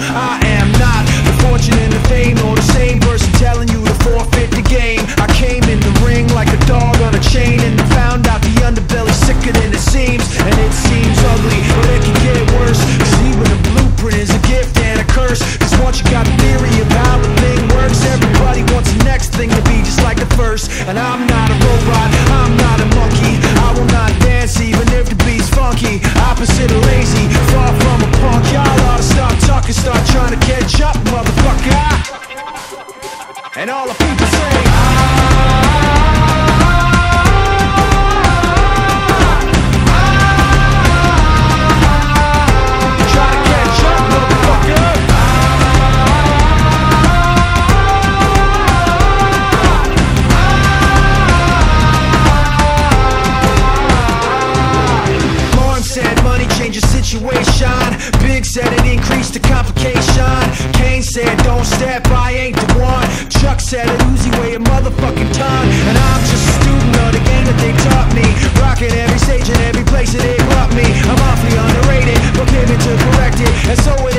I am not the fortune and the fame or the same person telling you to forfeit the game. I came in the ring like a dog situation. Big said it increased the complication. Kane said don't step, I ain't the one. Chuck said it Uzi weigh a motherfucking ton. And I'm just a student of the game that they taught me. Rocking every stage and every place that they brought me. I'm awfully underrated, but given to correct it. And so it